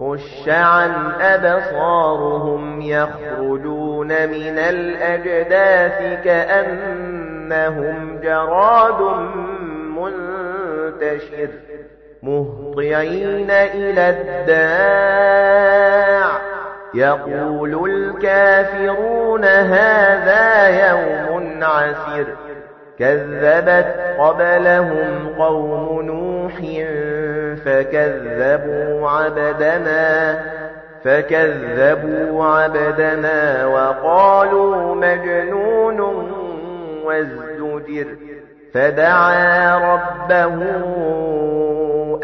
خش عن أبصارهم يخرجون من الأجداث كأنهم جراد منتشر مهطعين إلى الداع يقول الكافرون هذا يوم عسر كذبت قبلهم قوم نوح فكذبوا عبدنا فكذبوا عبدنا وقالوا مجنون وازدجر. فدعا ربه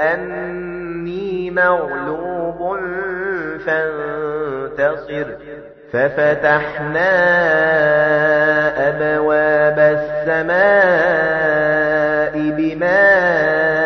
أني مغلوب فانتصر. ففتحنا أبواب السماء بماء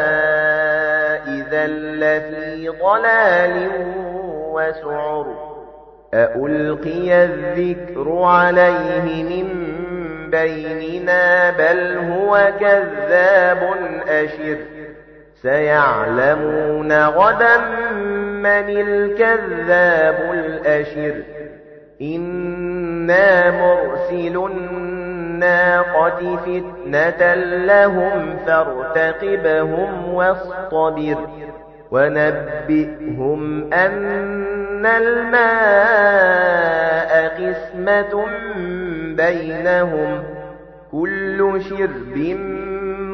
لفي ضلال وسعر. أألقي الذكر عليه من بيننا بل هو كذاب أشر. سيعلمون غدا من الكذاب الأشر. إنا مرسل الناقة فتنة لهم فارتقبهم واصطبر ونبئهم أن الماء قسمة بينهم كل شرب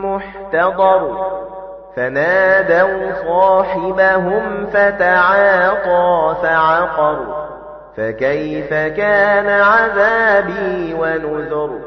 محتضر فنادوا صاحبهم فتعاطى فعقر فكيف كان عذابي ونذر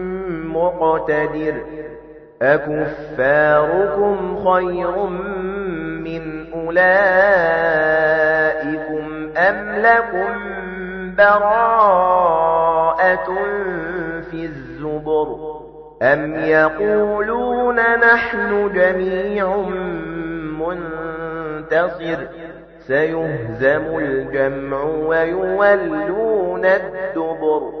مقتدر أكفاركم خير من أولئكم أم لكم براءة في الزبر؟ أم يقولون نحن جميع منتصر؟ سيهزم الجمع ويولون الدبر.